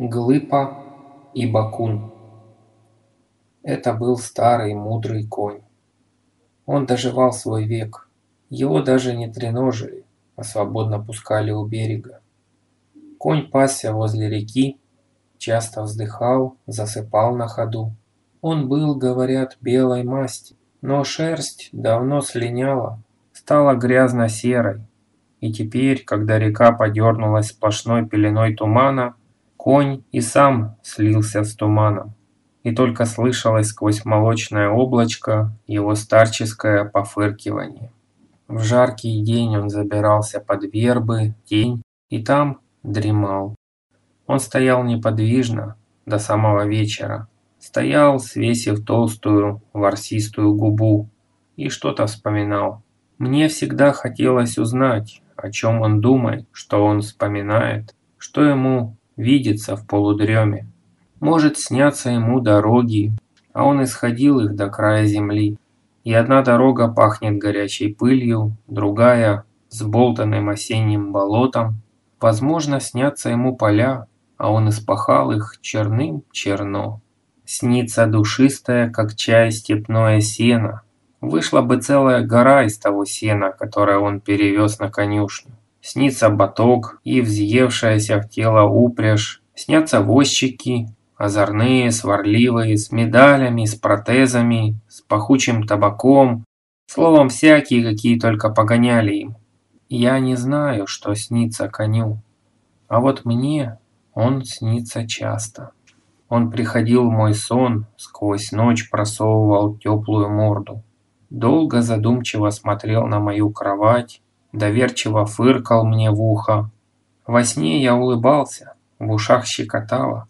Глыпа и Бакун Это был старый мудрый конь. Он доживал свой век. Его даже не треножили, а свободно пускали у берега. Конь пасся возле реки, часто вздыхал, засыпал на ходу. Он был, говорят, белой масти, но шерсть давно слиняла, стала грязно-серой. И теперь, когда река подернулась сплошной пеленой тумана, Конь и сам слился с туманом, и только слышалось сквозь молочное облачко его старческое пофыркивание. В жаркий день он забирался под вербы, тень, и там дремал. Он стоял неподвижно до самого вечера. Стоял, свесив толстую ворсистую губу, и что-то вспоминал. Мне всегда хотелось узнать, о чем он думает, что он вспоминает, что ему видится в полудреме. Может снятся ему дороги, а он исходил их до края земли. И одна дорога пахнет горячей пылью, другая – с болтанным осенним болотом. Возможно, снятся ему поля, а он испахал их черным черно. Снится душистое, как чай, степное сено. Вышла бы целая гора из того сена, которое он перевез на конюшню. Снится баток и взъевшаяся в тело упряжь. Снятся возчики, озорные, сварливые, с медалями, с протезами, с пахучим табаком. Словом, всякие, какие только погоняли им. Я не знаю, что снится коню. А вот мне он снится часто. Он приходил в мой сон, сквозь ночь просовывал теплую морду. Долго задумчиво смотрел на мою кровать, доверчиво фыркал мне в ухо. Во сне я улыбался, в ушах щекотало,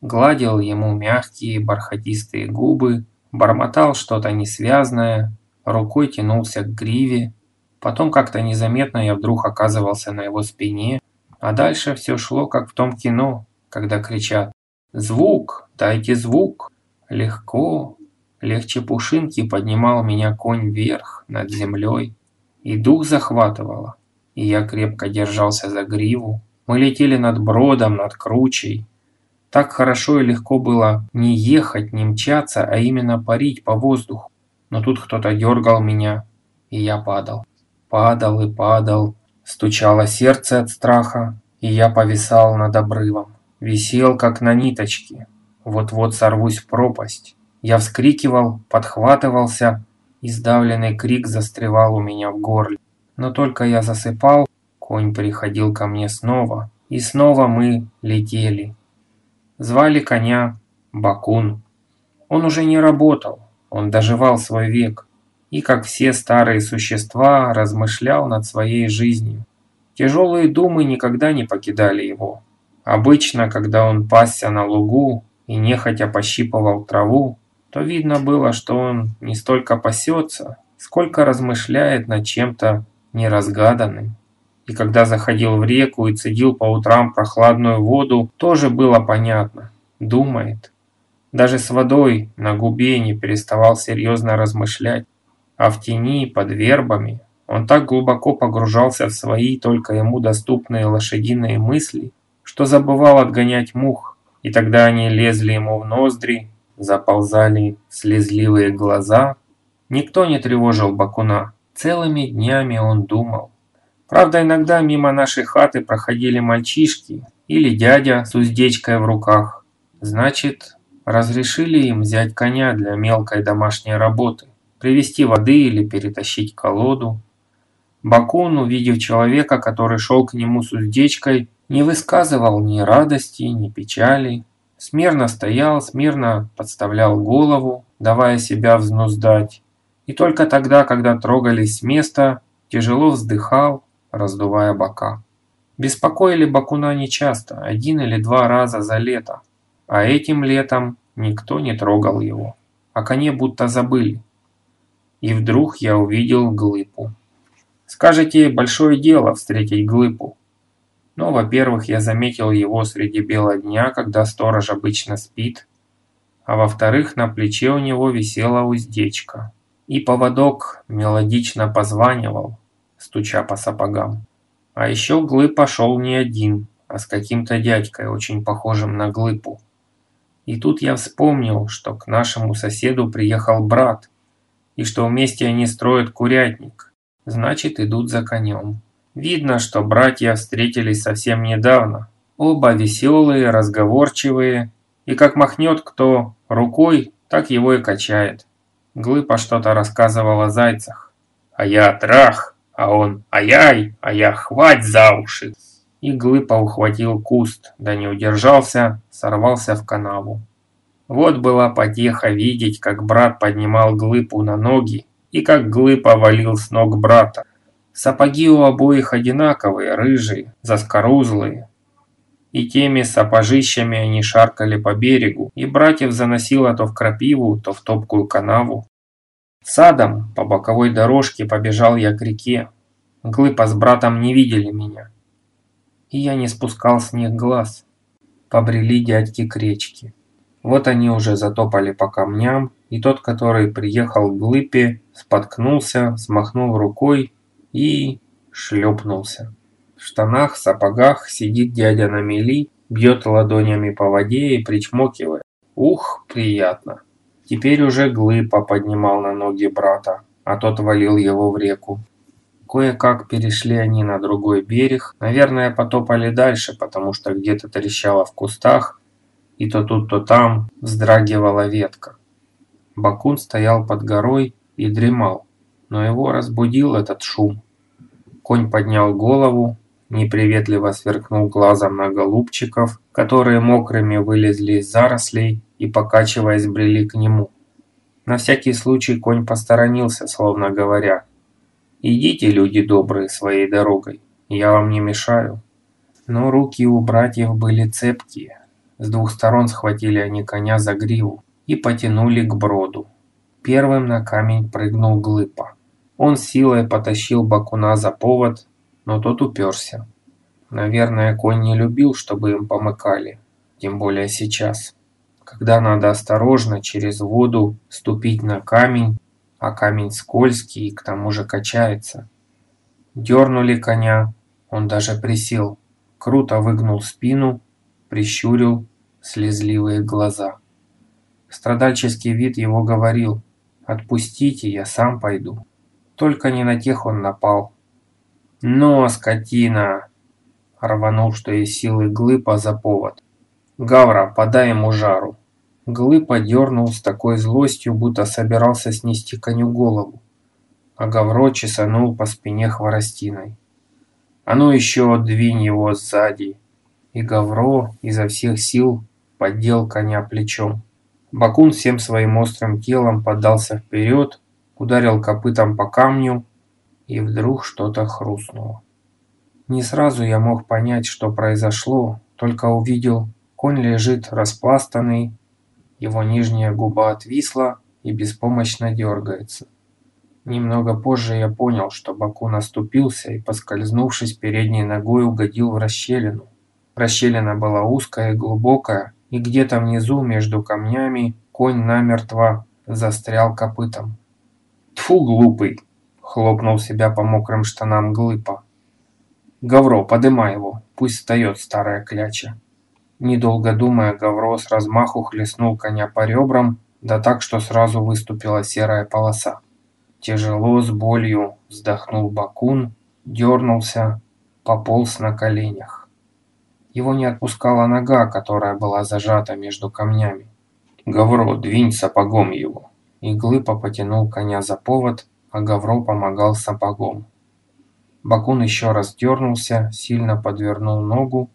гладил ему мягкие бархатистые губы, бормотал что-то несвязное, рукой тянулся к гриве. Потом как-то незаметно я вдруг оказывался на его спине, а дальше все шло как в том кино, когда кричат «Звук! Дайте звук!» Легко, легче пушинки поднимал меня конь вверх над землей. И дух захватывало, и я крепко держался за гриву. Мы летели над бродом, над кручей. Так хорошо и легко было не ехать, не мчаться, а именно парить по воздуху. Но тут кто-то дергал меня, и я падал. Падал и падал. Стучало сердце от страха, и я повисал над обрывом. Висел, как на ниточке. Вот-вот сорвусь в пропасть. Я вскрикивал, подхватывался, Издавленный крик застревал у меня в горле. Но только я засыпал, конь приходил ко мне снова, и снова мы летели. Звали коня Бакун. Он уже не работал, он доживал свой век, и, как все старые существа, размышлял над своей жизнью. Тяжелые думы никогда не покидали его. Обычно, когда он пасся на лугу и нехотя пощипывал траву, то видно было, что он не столько пасется, сколько размышляет над чем-то неразгаданным. И когда заходил в реку и цедил по утрам прохладную воду, тоже было понятно. Думает. Даже с водой на губе не переставал серьезно размышлять. А в тени, под вербами, он так глубоко погружался в свои только ему доступные лошадиные мысли, что забывал отгонять мух, и тогда они лезли ему в ноздри, заползали слезливые глаза. Никто не тревожил Бакуна. Целыми днями он думал. Правда, иногда мимо нашей хаты проходили мальчишки или дядя с уздечкой в руках. Значит, разрешили им взять коня для мелкой домашней работы, привезти воды или перетащить колоду. Бакун, увидев человека, который шел к нему с уздечкой, не высказывал ни радости, ни печали, Смирно стоял, смирно подставлял голову, давая себя взнуздать. И только тогда, когда трогались с места, тяжело вздыхал, раздувая бока. Беспокоили Бакуна нечасто, один или два раза за лето. А этим летом никто не трогал его. О коне будто забыли. И вдруг я увидел глыпу. Скажете, большое дело встретить глыпу. Но, во-первых, я заметил его среди бела дня, когда сторож обычно спит, а во-вторых, на плече у него висела уздечка. И поводок мелодично позванивал, стуча по сапогам. А еще Глы пошел не один. а с каким-то дядькой, очень похожим на Глыпу. И тут я вспомнил, что к нашему соседу приехал брат, и что вместе они строят курятник. Значит, идут за конем. Видно, что братья встретились совсем недавно. Оба веселые, разговорчивые, и как махнет кто рукой, так его и качает. Глыпа что-то рассказывал о зайцах. А я трах, а он ай-яй, а я хвать за уши. И Глыпа ухватил куст, да не удержался, сорвался в канаву. Вот была потеха видеть, как брат поднимал Глыпу на ноги, и как Глыпа валил с ног брата. Сапоги у обоих одинаковые, рыжие, заскорузлые. И теми сапожищами они шаркали по берегу, и братьев заносило то в крапиву, то в топкую канаву. Садом по боковой дорожке побежал я к реке. Глыпа с братом не видели меня. И я не спускал с них глаз. Побрели дядьки к речке. Вот они уже затопали по камням, и тот, который приехал к Глыпе, споткнулся, смахнул рукой и шлепнулся. В штанах, сапогах сидит дядя на мели, бьет ладонями по воде и причмокивает. Ух, приятно. Теперь уже Глыпа поднимал на ноги брата, а тот валил его в реку. Кое-как перешли они на другой берег, наверное, потопали дальше, потому что где-то трещало в кустах, и то тут, то там вздрагивала ветка. Бакун стоял под горой и дремал, но его разбудил этот шум. Конь поднял голову, неприветливо сверкнул глазом на голубчиков, которые мокрыми вылезли из зарослей и, покачиваясь, брели к нему. На всякий случай конь посторонился, словно говоря, «Идите, люди добрые, своей дорогой, я вам не мешаю». Но руки у братьев были цепкие, с двух сторон схватили они коня за гриву и потянули к броду. Первым на камень прыгнул Глыпа. Он силой потащил Бакуна за повод, но тот уперся. Наверное, конь не любил, чтобы им помыкали, тем более сейчас. Когда надо осторожно через воду ступить на камень, а камень скользкий и к тому же качается. Дернули коня, он даже присел, круто выгнул спину прищурил слезливые глаза. Страдальческий вид его говорил «Отпустите, я сам пойду». Только не на тех он напал. «Но, скотина!» Рванул, что есть силы Глыпа за повод. «Гавра, подай ему жару!» Глыпа дернул с такой злостью, будто собирался снести коню голову. А Гавро чесанул по спине хворостиной. «А ну еще двинь его сзади!» и Гавро изо всех сил поддел коня плечом. Бакун всем своим острым телом подался вперед, ударил копытом по камню, и вдруг что-то хрустнуло. Не сразу я мог понять, что произошло, только увидел, конь лежит распластанный, его нижняя губа отвисла и беспомощно дергается. Немного позже я понял, что Бакун оступился и, поскользнувшись передней ногой, угодил в расщелину. Расщелина была узкая и глубокая, и где-то внизу между камнями конь намертво застрял копытом. «Тьфу, глупый!» – хлопнул себя по мокрым штанам Глыпа. «Гавро, подымай его, пусть встает старая кляча». Недолго думая, Гавро с размаху хлестнул коня по ребрам, да так, что сразу выступила серая полоса. Тяжело, с болью вздохнул Бакун, дернулся, пополз на коленях. Его не отпускала нога, которая была зажата между камнями. «Гавро, двинь сапогом его!» И Глыпа потянул коня за повод, а Гавро помогал сапогом. Бакун еще раз дернулся, сильно подвернул ногу.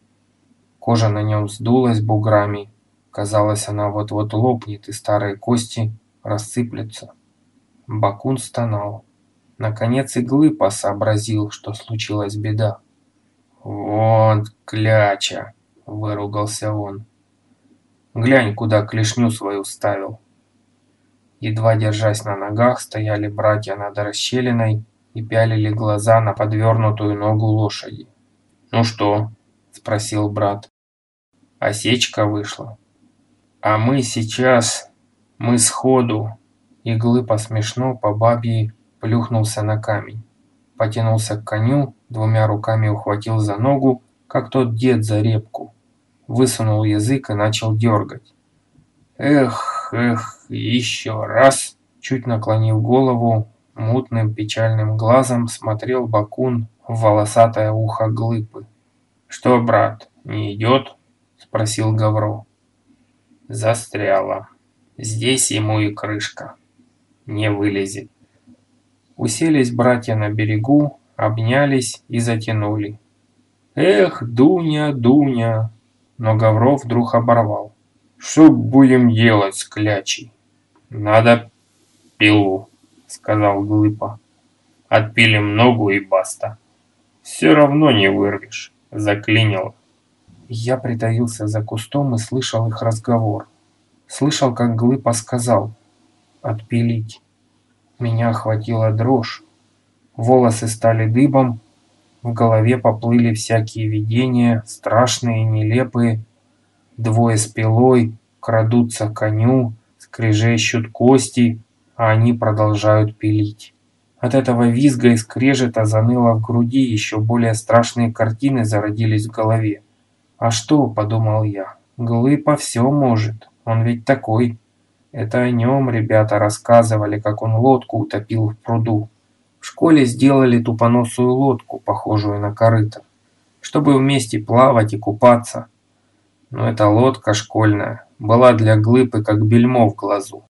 Кожа на нем сдулась буграми. Казалось, она вот-вот лопнет, и старые кости рассыплются. Бакун стонал. Наконец и Глыпа сообразил, что случилась беда. «Вот кляча!» – выругался он. «Глянь, куда клешню свою ставил!» Едва держась на ногах, стояли братья над расщелиной и пялили глаза на подвернутую ногу лошади. «Ну что?» – спросил брат. «Осечка вышла. А мы сейчас... Мы сходу...» Иглы посмешно по бабье плюхнулся на камень потянулся к коню, двумя руками ухватил за ногу, как тот дед за репку. Высунул язык и начал дергать. Эх, эх, еще раз. Чуть наклонив голову, мутным печальным глазом смотрел Бакун в волосатое ухо глыбы. «Что, брат, не идет?» – спросил Гавро. «Застряла. Здесь ему и крышка. Не вылезет». Уселись братья на берегу, обнялись и затянули. «Эх, Дуня, Дуня!» Но Гавро вдруг оборвал. «Что будем делать с клячей?» «Надо пилу», — сказал Глыпа. «Отпилим ногу и баста. Все равно не вырвешь, заклинило». Я притаился за кустом и слышал их разговор. Слышал, как Глыпа сказал «отпилить». Меня охватила дрожь. Волосы стали дыбом, в голове поплыли всякие видения, страшные нелепые. Двое с пилой крадутся к коню, скрежещут кости, а они продолжают пилить. От этого визга и скрежета заныло в груди, еще более страшные картины зародились в голове. «А что?» – подумал я. «Глыпа все может, он ведь такой». Это о нем ребята рассказывали, как он лодку утопил в пруду. В школе сделали тупоносую лодку, похожую на корыто, чтобы вместе плавать и купаться. Но эта лодка школьная была для глыбы как бельмо в глазу.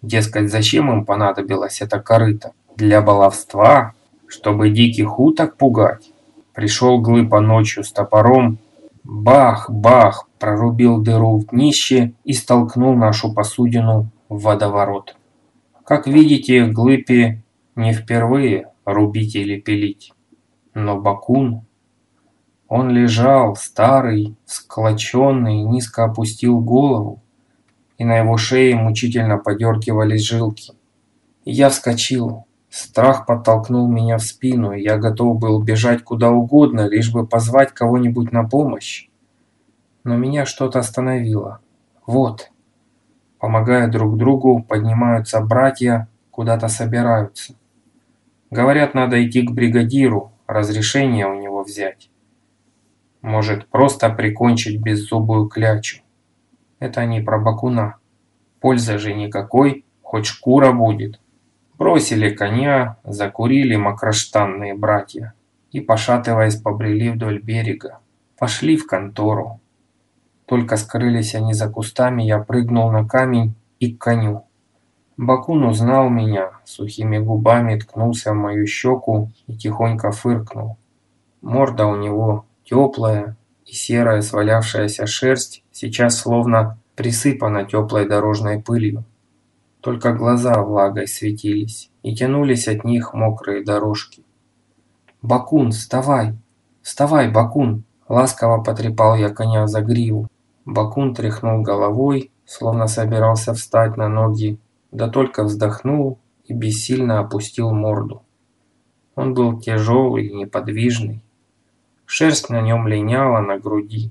Дескать, зачем им понадобилось это корыто? Для баловства? Чтобы диких уток пугать? Пришел глыба ночью с топором, бах-бах, прорубил дыру в днище и столкнул нашу посудину в водоворот. Как видите, глыпе не впервые рубить или пилить. Но Бакун... Он лежал, старый, склоченный, низко опустил голову, и на его шее мучительно подергивались жилки. я вскочил. Страх подтолкнул меня в спину, и я готов был бежать куда угодно, лишь бы позвать кого-нибудь на помощь. Но меня что-то остановило. Вот. Помогая друг другу, поднимаются братья, куда-то собираются. Говорят, надо идти к бригадиру, разрешение у него взять. Может, просто прикончить беззубую клячу. Это они про бакуна. Пользы же никакой, хоть шкура будет. Бросили коня, закурили макроштанные братья и, пошатываясь, побрели вдоль берега. Пошли в контору. Только скрылись они за кустами, я прыгнул на камень и к коню. Бакун узнал меня, сухими губами ткнулся в мою щеку и тихонько фыркнул. Морда у него теплая, и серая свалявшаяся шерсть сейчас словно присыпана теплой дорожной пылью. Только глаза влагой светились, и тянулись от них мокрые дорожки. «Бакун, вставай! Вставай, Бакун!» Ласково потрепал я коня за гриву. Бакун тряхнул головой, словно собирался встать на ноги да только вздохнул и бессильно опустил морду. Он был тяжелый и неподвижный. Шерсть на нем линяла на груди.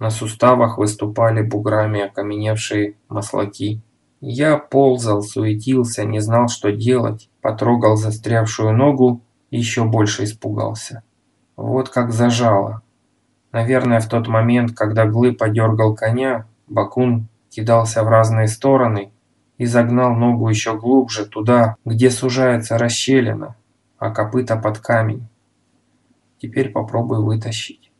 На суставах выступали буграми окаменевшие маслаки. Я ползал, суетился, не знал, что делать, потрогал застрявшую ногу и еще больше испугался. Вот как зажало. Наверное, в тот момент, когда Глы подергал коня, Бакун кидался в разные стороны и загнал ногу еще глубже, туда, где сужается расщелина, а копыта под камень. Теперь попробую вытащить.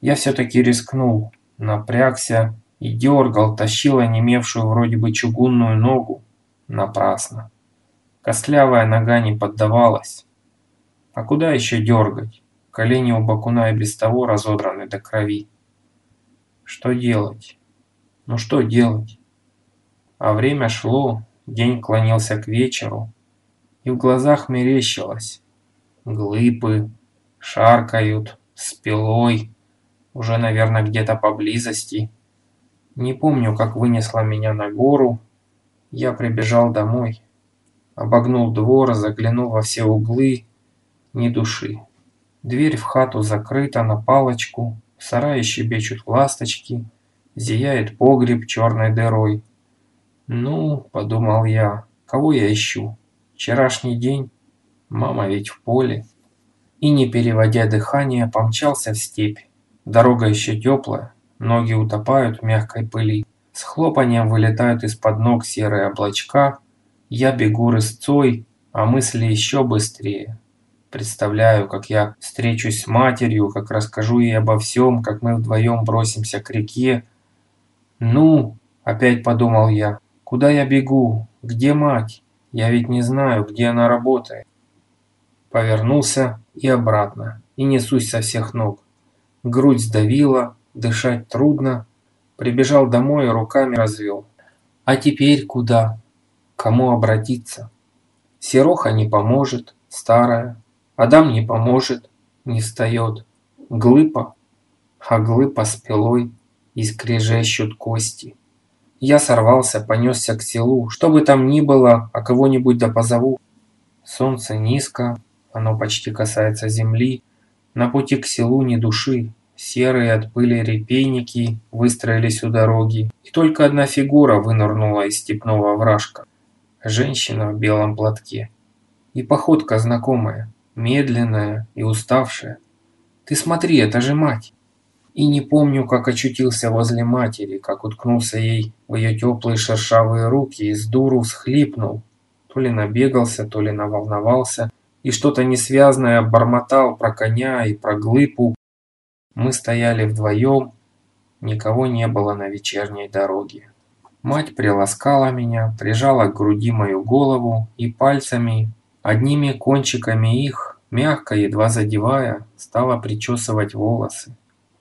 Я все-таки рискнул, напрягся и дергал, тащил онемевшую вроде бы чугунную ногу. Напрасно. Костлявая нога не поддавалась. А куда еще дергать? Колени у бакуна и без того разодраны до крови. Что делать? Ну что делать? А время шло, день клонился к вечеру, и в глазах мерещилось. Глыбы, шаркают, с пилой, уже, наверное, где-то поблизости. Не помню, как вынесла меня на гору. Я прибежал домой, обогнул двор, заглянул во все углы, ни души. Дверь в хату закрыта на палочку, в сарае щебечут ласточки, зияет погреб черной дырой. «Ну, — подумал я, — кого я ищу? Вчерашний день? Мама ведь в поле». И, не переводя дыхание, помчался в степь, Дорога еще теплая, ноги утопают в мягкой пыли. С хлопанием вылетают из-под ног серые облачка. Я бегу рысцой, а мысли еще быстрее. Представляю, как я встречусь с матерью, как расскажу ей обо всем, как мы вдвоем бросимся к реке. «Ну», — опять подумал я, — «куда я бегу? Где мать? Я ведь не знаю, где она работает». Повернулся и обратно, и несусь со всех ног. Грудь сдавила, дышать трудно. Прибежал домой и руками развел. А теперь куда? Кому обратиться? Сероха не поможет, старая. Адам не поможет, не встает. Глыпа, а глыпа с пилой и кости. Я сорвался, понесся к селу. Что бы там ни было, а кого-нибудь да позову. Солнце низко, оно почти касается земли. На пути к селу ни души. Серые от пыли репейники выстроились у дороги. И только одна фигура вынырнула из степного вражка. Женщина в белом платке. И походка знакомая, медленная и уставшая. Ты смотри, это же мать. И не помню, как очутился возле матери, как уткнулся ей в ее теплые шершавые руки и с дуру всхлипнул. То ли набегался, то ли наволновался, и что-то несвязное бормотал про коня и про глыпу. Мы стояли вдвоем, никого не было на вечерней дороге. Мать приласкала меня, прижала к груди мою голову и пальцами, одними кончиками их, мягко, едва задевая, стала причесывать волосы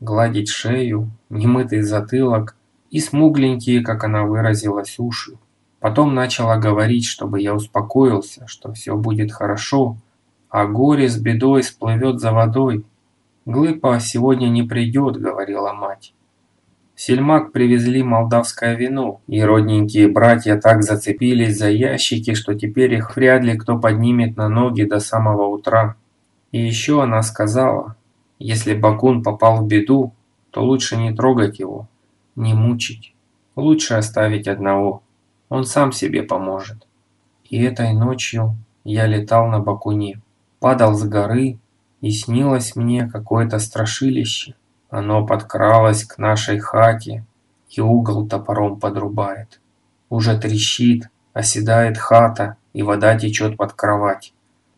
гладить шею, немытый затылок и смугленькие, как она выразилась, уши. Потом начала говорить, чтобы я успокоился, что все будет хорошо, а горе с бедой сплывет за водой. «Глыпа сегодня не придет», — говорила мать. В сельмак привезли молдавское вино, и родненькие братья так зацепились за ящики, что теперь их вряд ли кто поднимет на ноги до самого утра. И еще она сказала, если Бакун попал в беду, то лучше не трогать его, не мучить. Лучше оставить одного. Он сам себе поможет. И этой ночью я летал на Бакуне, падал с горы, и снилось мне какое-то страшилище. Оно подкралось к нашей хате и угол топором подрубает. Уже трещит, оседает хата, и вода течет под кровать.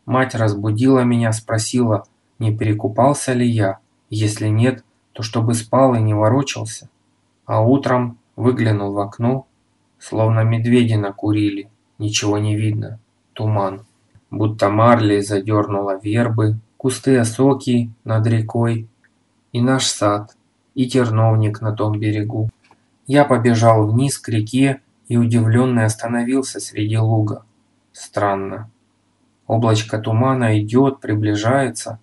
Мать разбудила меня, спросила – не перекупался ли я, если нет, то чтобы спал и не ворочался. А утром выглянул в окно, словно медведи накурили, ничего не видно, туман. Будто марли задернула вербы, кусты осоки над рекой, и наш сад, и терновник на том берегу. Я побежал вниз к реке и удивленный остановился среди луга. Странно. Облачко тумана идет, приближается,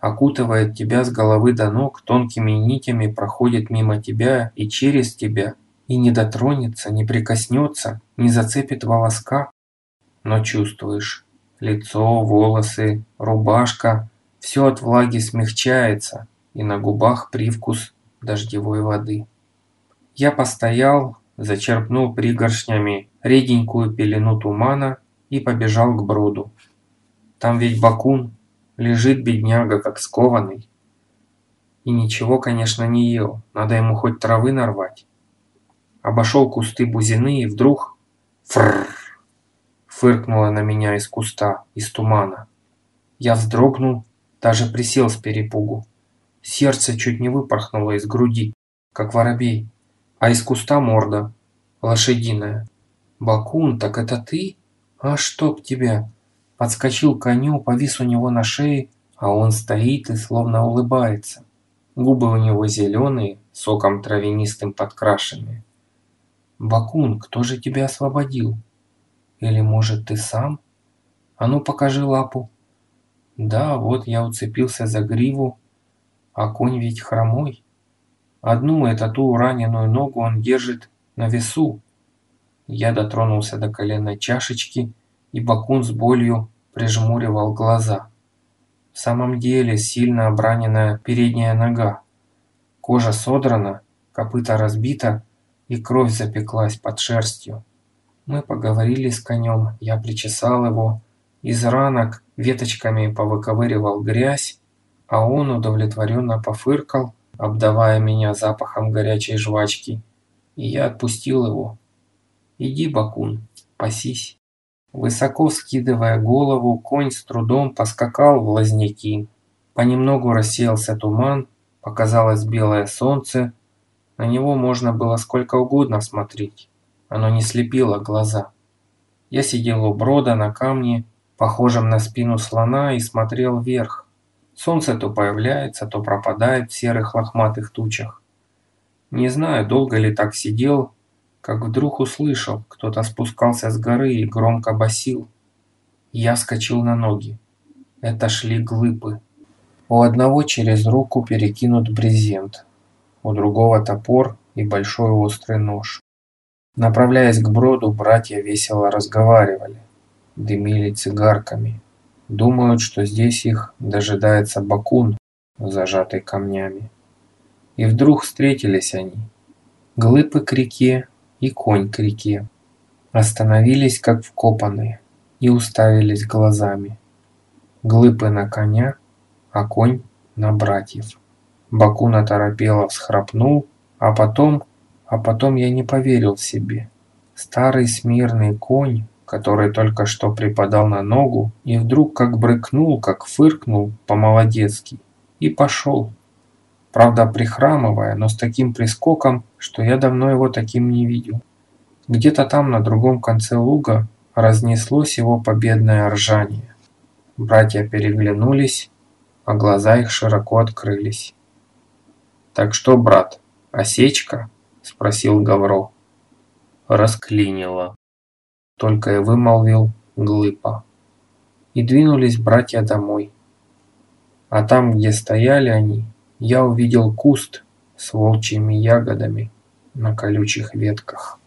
окутывает тебя с головы до ног, тонкими нитями проходит мимо тебя и через тебя, и не дотронется, не прикоснется, не зацепит волоска. Но чувствуешь, лицо, волосы, рубашка, все от влаги смягчается, и на губах привкус дождевой воды. Я постоял, зачерпнул пригоршнями реденькую пелену тумана и побежал к броду. Там ведь Бакун, Лежит бедняга, как скованный. И ничего, конечно, не ел, надо ему хоть травы нарвать. Обошел кусты бузины и вдруг... Фрррр! Фыркнула на меня из куста, из тумана. Я вздрогнул, даже присел с перепугу. Сердце чуть не выпорхнуло из груди, как воробей, а из куста морда, лошадиная. «Бакун, так это ты? А чтоб тебя!» Подскочил к коню, повис у него на шее, а он стоит и словно улыбается. Губы у него зеленые, соком травянистым подкрашенные. «Бакун, кто же тебя освободил? Или, может, ты сам? А ну, покажи лапу». «Да, вот я уцепился за гриву, а конь ведь хромой. Одну, эту ту раненую ногу он держит на весу». Я дотронулся до коленной чашечки и Бакун с болью прижмуривал глаза. В самом деле сильно обраненная передняя нога. Кожа содрана, копыта разбита и кровь запеклась под шерстью. Мы поговорили с конем, я причесал его, из ранок веточками повыковыривал грязь, а он удовлетворенно пофыркал обдавая меня запахом горячей жвачки, и я отпустил его. «Иди, Бакун, пасись». Высоко скидывая голову, конь с трудом поскакал в лазняки. Понемногу рассеялся туман, показалось белое солнце. На него можно было сколько угодно смотреть. Оно не слепило глаза. Я сидел у брода на камне, похожем на спину слона, и смотрел вверх. Солнце то появляется, то пропадает в серых лохматых тучах. Не знаю, долго ли так сидел, как вдруг услышал, кто-то спускался с горы и громко басил. Я скочил на ноги. Это шли глыбы. У одного через руку перекинут брезент, у другого топор и большой острый нож. Направляясь к броду, братья весело разговаривали, дымили цигарками. Думают, что здесь их дожидается бакун, зажатый камнями. И вдруг встретились они. Глыбы к реке и конь к реке. Остановились, как вкопанные, и уставились глазами. Глыбы на коня, а конь на братьев. Бакун оторопело всхрапнул, а потом, а потом я не поверил себе. Старый смирный конь, который только что припадал на ногу, и вдруг как брыкнул, как фыркнул по-молодецки, и пошел. Правда, прихрамывая, но с таким прискоком, что я давно его таким не видел. Где-то там, на другом конце луга, разнеслось его победное ржание. Братья переглянулись, а глаза их широко открылись. «Так что, брат, осечка?» – спросил Гавро. «Расклинило», – только и вымолвил Глыпа. И двинулись братья домой. А там, где стояли они, я увидел куст с волчьими ягодами на колючих ветках.